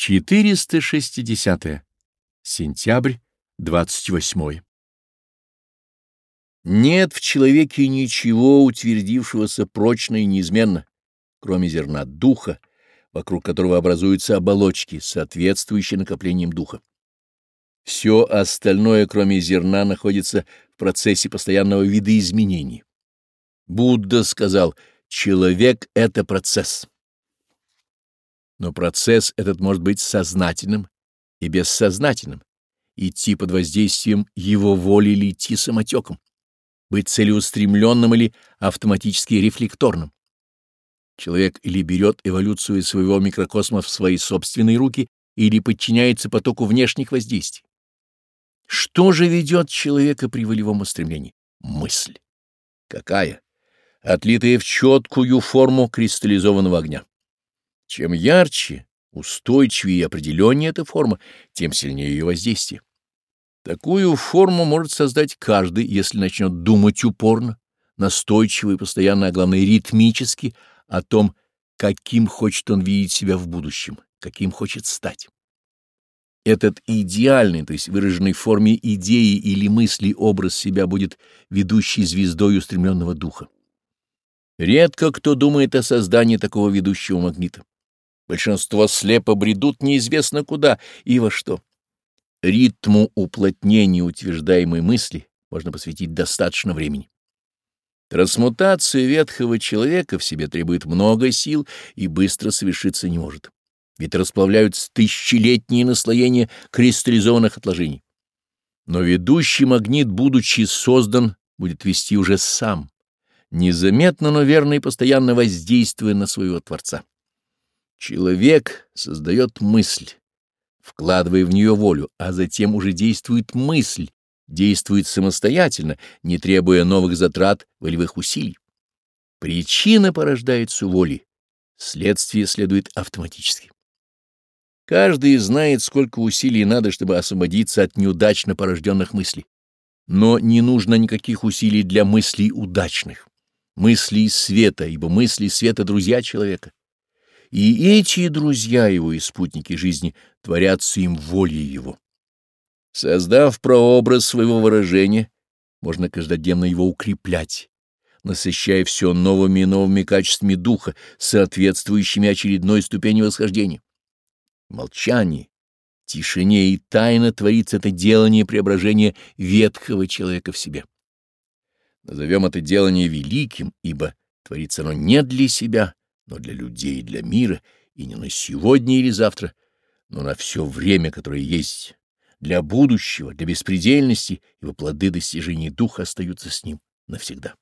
460. Сентябрь, 28. Нет в человеке ничего утвердившегося прочно и неизменно, кроме зерна духа, вокруг которого образуются оболочки, соответствующие накоплениям духа. Все остальное, кроме зерна, находится в процессе постоянного видоизменений. Будда сказал, человек — это процесс. Но процесс этот может быть сознательным и бессознательным, идти под воздействием его воли или идти самотеком, быть целеустремленным или автоматически рефлекторным. Человек или берет эволюцию своего микрокосма в свои собственные руки, или подчиняется потоку внешних воздействий. Что же ведет человека при волевом устремлении? Мысль. Какая? Отлитая в четкую форму кристаллизованного огня. Чем ярче, устойчивее и определеннее эта форма, тем сильнее ее воздействие. Такую форму может создать каждый, если начнет думать упорно, настойчиво и постоянно, а главное ритмически, о том, каким хочет он видеть себя в будущем, каким хочет стать. Этот идеальный, то есть выраженный в форме идеи или мысли образ себя будет ведущей звездой устремленного духа. Редко кто думает о создании такого ведущего магнита. Большинство слепо бредут неизвестно куда и во что. Ритму уплотнения утверждаемой мысли можно посвятить достаточно времени. Трансмутация ветхого человека в себе требует много сил и быстро совершиться не может, ведь расплавляются тысячелетние наслоения кристаллизованных отложений. Но ведущий магнит, будучи создан, будет вести уже сам, незаметно, но верно и постоянно воздействуя на своего Творца. Человек создает мысль, вкладывая в нее волю, а затем уже действует мысль, действует самостоятельно, не требуя новых затрат волевых усилий. Причина порождается волей, следствие следует автоматически. Каждый знает, сколько усилий надо, чтобы освободиться от неудачно порожденных мыслей. Но не нужно никаких усилий для мыслей удачных, мысли света, ибо мысли света — друзья человека и эти друзья его и спутники жизни творятся им волей его. Создав прообраз своего выражения, можно каждодневно его укреплять, насыщая все новыми и новыми качествами духа, соответствующими очередной ступени восхождения. В молчании, тишине и тайно творится это делание преображения ветхого человека в себе. Назовем это делание великим, ибо творится оно не для себя, но для людей, и для мира, и не на сегодня или завтра, но на все время, которое есть, для будущего, для беспредельности, его плоды достижений духа остаются с ним навсегда.